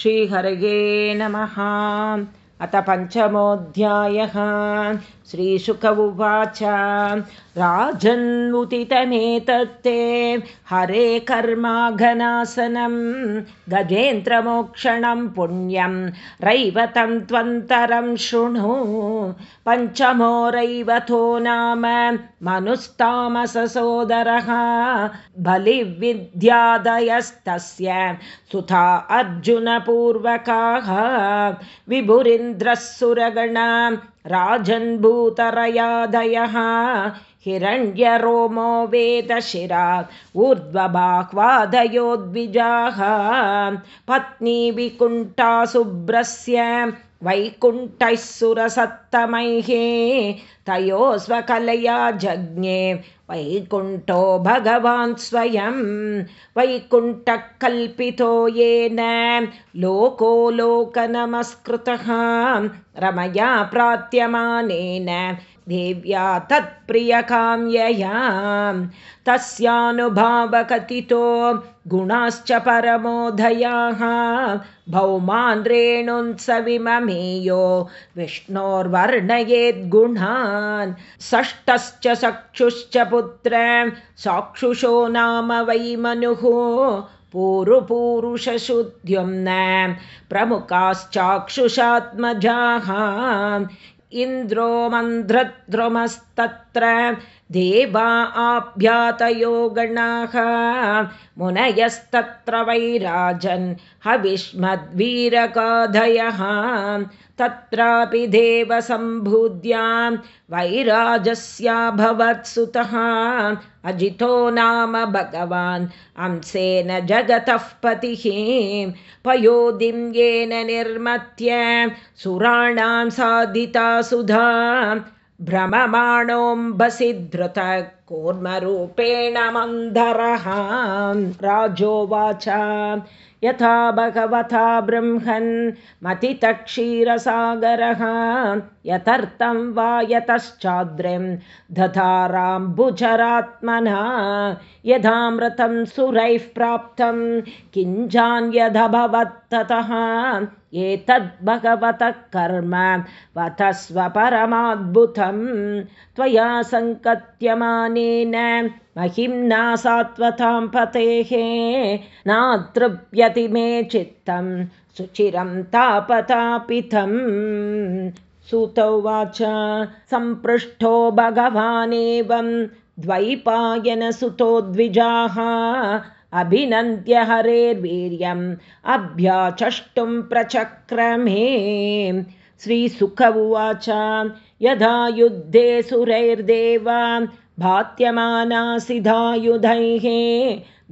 श्रीहरये नमः अथ पञ्चमोऽध्यायः. श्रीशुक उवाच राजन्मुतितमेतत्ते हरे कर्माघनासनं गजेन्द्रमोक्षणं पुण्यं रैवतं त्वन्तरं शृणु पञ्चमो रैवतो नाम मनुस्तामससोदरः बलिविद्यादयस्तस्य सुता अर्जुनपूर्वकाः विभुरिन्द्रः सुरगणा राजन्भूतरयादयः हिरण्यरोमो वेदशिरा ऊर्ध्वबाह्वादयोद्विजाः पत्नी विकुण्ठा शुभ्रस्य वैकुण्ठैः सुरसत्तमैः तयो स्वकलया जज्ञे वैकुण्ठो भगवान् स्वयं वैकुण्ठः कल्पितो येन लोको लोकनमस्कृतः रमया प्रात्यमानेन देव्या तत्प्रियकाम्यया तस्यानुभावकथितो गुणाश्च परमोदयाः। भौमान् रेणुन्सविममेयो विष्णोर्वर्णयेद्गुणान् षष्ठश्च चक्षुश्च पुत्र साक्षुषो नाम वै मनुः पूरुपूरुषशुद्ध्युम्न प्रमुखाश्चाक्षुषात्मजाः इन्द्रो मन्ध्रद्रुमस्तत्र देवा आभ्यातयो गणाः मुनयस्तत्र वैराजन् हविष्मद्वीरकाधयः तत्रापि देवसम्भूद्यां वैराजस्याभवत्सुतः। अजितो नाम भगवान् अंसेन जगतः पतिः। पयोधिं येन निर्मत्य सुराणां साधिता सुधा। भ्रममाणोऽम्बसि धृतः कूर्मरूपेण मन्धरः राजोवाच यथा भगवता बृंहन् मतितक्षीरसागरः यथर्थं वा यतश्चाद्रिं दधाराम्बुजरात्मना यथामृतं सुरैः प्राप्तं किञ्जान्यदभवत्ततः एतद्भगवतः कर्म। वतस्व परमाद्भुतं। त्वया सङ्कत्यमानेन महिम्ना सात्वतां पतेः नातृप्यति मे चित्तं सुचिरं तापतापितम् सुतौवाच सम्पृष्टो भगवानेवं। द्वैपायनसुतो द्विजाः अभिनन्द्य हरेर्वीर्यम् अभ्याचष्टुं प्रचक्रमे। श्रीसुख उवाच यदा युद्धे सुरैर्देवा भात्यमानासिधायुधैः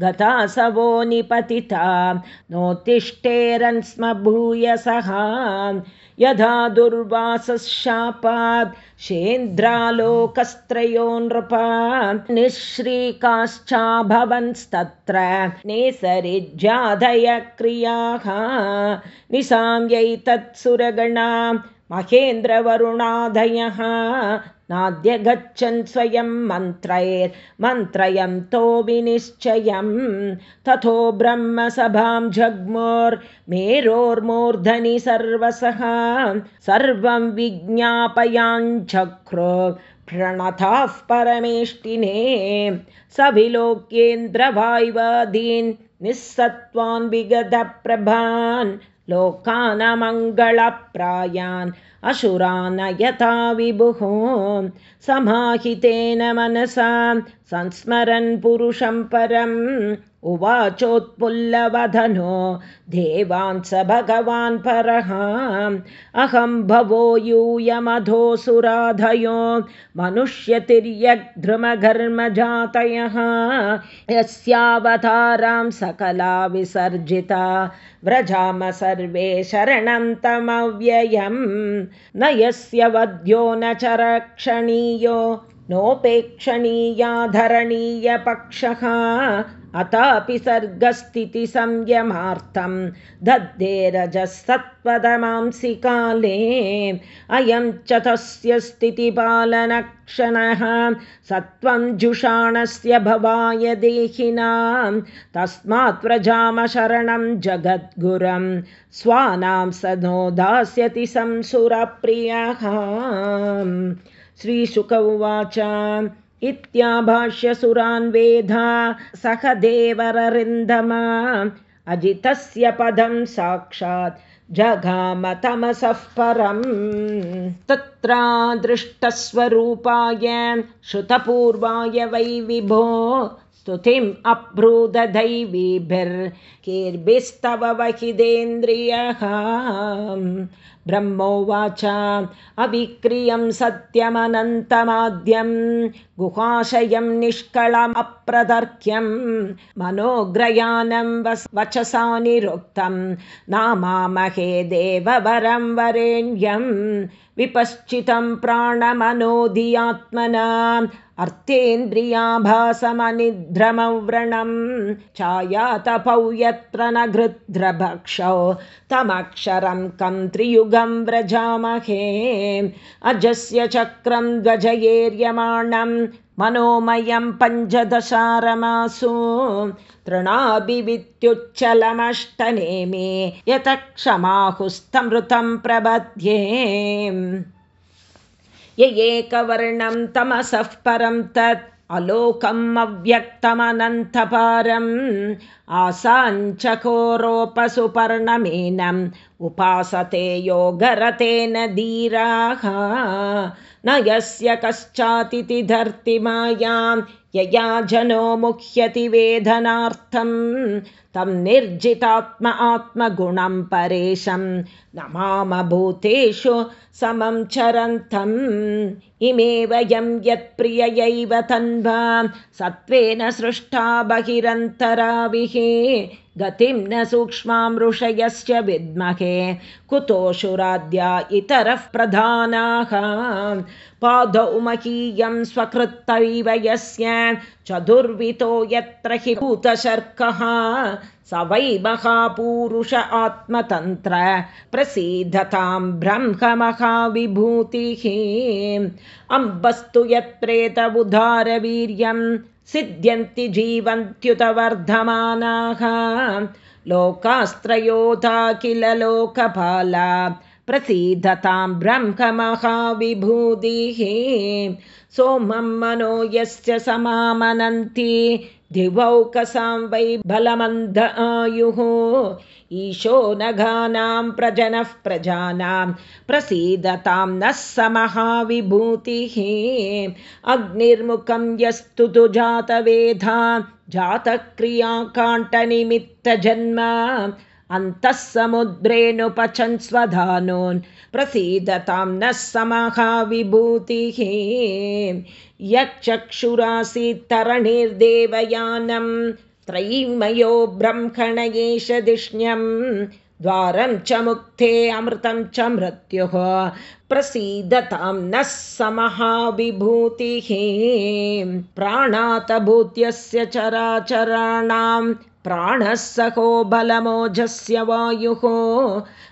गतासवो निपतिता नोत्तिष्ठेरन् स्म भूयसः यथा दुर्वासशापात् शेन्द्रालोकस्त्रयो नृपा निःश्रीकाश्चाभवंस्तत्र नेसरिज्याधय क्रियाः निशाम्यैतत्सुरगणा महेन्द्रवरुणादयः नाद्य गच्छन् स्वयं मन्त्रैर्मन्त्रयन्तो विनिश्चयं तथो ब्रह्मसभां जग्मुर्मेरोर्मूर्धनि सर्वसः। सर्वं विज्ञापयाञ्चक्रो प्रणताः परमेष्टिने। स विलोक्येन्द्रवाय्वादीन् निःसत्त्वान् विगतप्रभान् लोकानमङ्गलप्रायान् अशुरान् यथा विभुः। समाहितेन मनसा संस्मरन् पुरुषं परम् उवाचोत्पुल्लवधनो देवान् स भगवान् परः। अहं भवो यूयमधोऽसुराधयो मनुष्यतिर्यग्ध्रुमघर्मजातयः यस्यावतारां सकला विसर्जिता व्रजाम सर्वे शरणं तमव्ययं न यस्य वद्यो न च रक्षणीयो नोपेक्षणीयाधरणीयपक्षः अथापि सर्गस्थितिसंयमार्थं दद्धे रजसत्पदमांसि काले अयं च तस्य स्थितिपालनक्षणः सत्त्वं जुषाणस्य भवाय देहिनां तस्मात् व्रजामशरणं जगद्गुरं स्वानां स नो दास्यति संसुरप्रियः श्रीशुक उवाच इत्याभाष्यसुरान्वेधा सह देवररिन्दमा अजितस्य पदं साक्षात् जगामतमसः परम्। तत्रा दृष्टस्वरूपाय श्रुतपूर्वाय वै विभो स्तुतिम् अब्रूददैवीभिर्कीर्भिस्तव वहिदेन्द्रियः ब्रह्मोवाच। अविक्रियं सत्यमनन्तमाद्यं गुहाशयं निष्कळमप्रदर्क्यं मनोग्रयानं वचसा निरुक्तं नामामहे देववरं वरेण्यं विपश्चितं प्राणमनोधियात्मना अर्थेन्द्रियाभासमनिद्रमव्रणं छायातपौ यत्र न गृध्रभक्षौ तमक्षरं कं त्रियुगं अजस्य चक्रं ध्वजयेर्यमाणं मनोमयं पञ्चदशारमासु। तृणाभिवित्युच्चलमष्टनेमे यत क्षमाहुस्तमृतं प्रबध्ये। य एकवर्णं तमसः परं तत् अलोकम् अव्यक्तमनन्तपारम् आसाञ्चकोरोपसुपर्णमेनम् उपासते योगरतेन धीराः न यस्य कश्चातिथि धर्तिमायां यया जनो मुह्यति वेदनार्थं तं निर्जितात्म आत्मगुणं परेशं नमामभूतेषु समं चरन्तम् इमे वयं यत्प्रिययैव तन्वा सत्त्वेन सृष्टा बहिरन्तराविहे गतिं न सूक्ष्मामृषयश्च विद्महे। कुतोऽशुराद्या इतरः प्रधानाः पादौ महीयं स्वकृत्तैव यस्य चतुर्वितो यत्र हि भूतशर्कः स वै महापूरुष आत्मतन्त्र प्रसीदतां ब्रह्ममहाविभूतिः अम्बस्तु यत्प्रेत उदारवीर्यं सिद्ध्यन्ति जीवन्त्युतवर्धमानाः। लोकास्त्रयोधा किल लोकपाला प्रसीदतां ब्रह्ममहाविभूतिः। सोमं मनो यस्य समामनन्ति दिवौकसां वै बलमन्द आयुः। ईशो नघानां प्रजनः प्रजानां प्रसीदतां नः समहाविभूतिः अग्निर्मुखं यस्तु तु जातवेधा जातक्रियाकाण्ठनिमित्तजन्म अन्तः समुद्रेणुपचन् स्वधानोन् प्रसीदतां नः समहाविभूतिः यच्चक्षुरासीत्तरणिर्देवयानं त्रयीमयो ब्रह्मण एष धिष्ण्यं द्वारं च मुक्ते अमृतं च मृत्युः प्रसीदतां नः समहाविभूतिः प्राणातभूत्यस्य चराचराणां प्राणः सखो बलमोजस्य वायुः।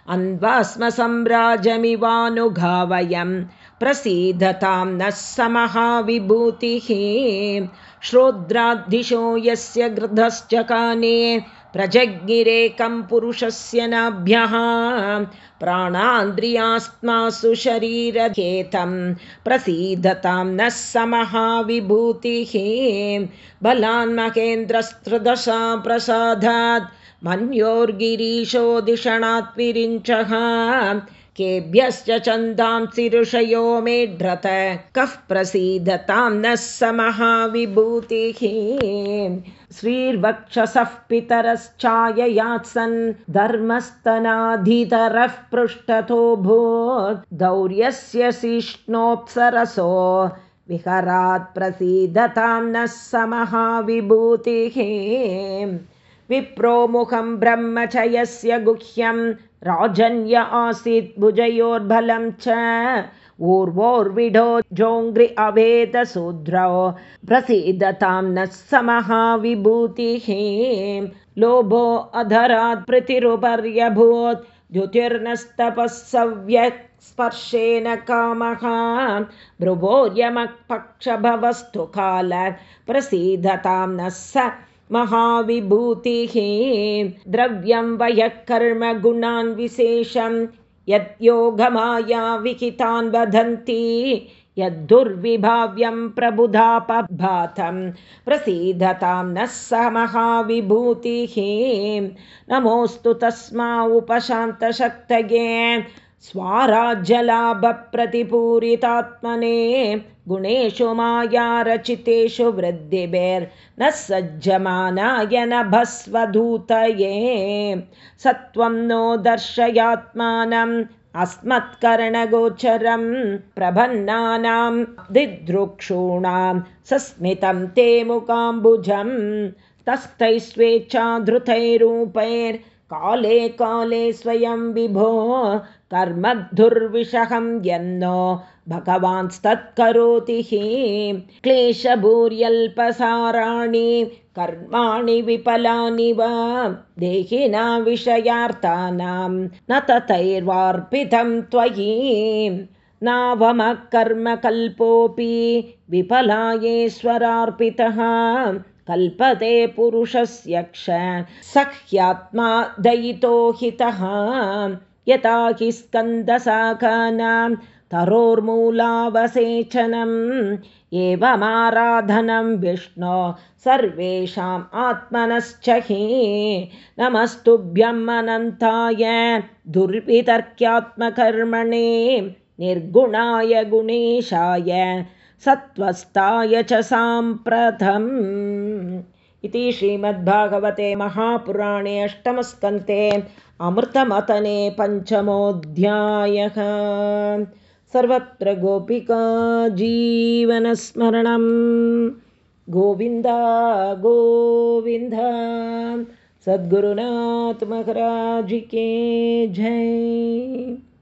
अन्वास्मसम्राजमिवानुघावयं प्रसीदतां नः समहाविभूतिः। श्रोद्राद्दिशो यस्य गृधश्च काने प्रजज्ञिरेकं पुरुषस्य नाभ्यः प्राणान्द्रियास्मासु शरीरघेतं प्रसीदतां नः समहाविभूतिः। बलान्महेन्द्रस्त्रदशा प्रसादात् मन्योर्गिरीशो दिषणात्विरिञ्चः केभ्यश्च चन्दांसि ऋषयो मेढ्रत कः प्रसीदतां नः समहाविभूतिः श्रीर्वक्षसः पितरश्चाययात्सन् धर्मस्तनाधितरः पृष्ठतो भूत् दौर्यस्य शिष्णोऽप्सरसो विहरात् प्रसीदतां नः समहाविभूतिः विप्रोमुखं ब्रह्मचयस्य गुह्यं राजन्य आसीत् भुजयोर्बलं च। ऊर्वोर्विढो जोङ्घ्रि अवेदशूद्रौ प्रसीदतां नः समहाविभूतिः। लोभो अधरात् प्रतिरुपर्यभूत् द्युतिर्नस्तपः सव्यक्स्पर्शेन कामः भ्रुवोर्यमक्पक्षभवस्तु काल प्रसीदतां नः स महाविभूतिः द्रव्यं वयः कर्म गुणान् विशेषं यद्योगमाया विहितान् वदन्ति यद्दुर्विभाव्यं प्रबुधापभातं प्रसीदतां नः स महाविभूतिः। नमोऽस्तु तस्मा उपशान्तशक्तये स्वाराज्यलाभप्रतिपूरितात्मने गुणेषु मायारचितेषु वृद्धिभिर्न सज्जमानाय नभस्वधूतये सत्वं नो दर्शयात्मानम् अस्मत्कर्णगोचरं प्रभन्नानां दिदृक्षूणां सस्मितं ते मुकाम्बुजं तस्थैः स्वेच्छाधृतैरूपैर्काले काले स्वयं विभो कर्मधुर्विषहं यन्नो भगवांस्तत्करोति हि। क्लेशभूर्यल्पसाराणि कर्माणि विफलानि वा देहिना विषयार्थानां न तथैर्वार्पितं त्वयि। नावमः कर्मकल्पोऽपि विफलायेश्वरार्पितः कल्पते पुरुषस्य क्ष सह्यात्मा दयितो हितः यथा हि स्कन्दशाखानां तरोर्मूलावसेचनम् एवमाराधनं विष्णो सर्वेषाम् आत्मनश्च हि नमस्तुभ्यम् अनन्ताय दुर्वितर्क्यात्मकर्मणे निर्गुणाय गुणेशाय सत्त्वस्थाय च साम्प्रतम् इति श्रीमद्भागवते महापुराणे अष्टमस्कन्ते अमृतमतने पञ्चमोऽध्यायः. सर्वत्र गोपिका जीवनस्मरणं गोविन्द गोविन्द सद्गुरुनाथमहराजिके जय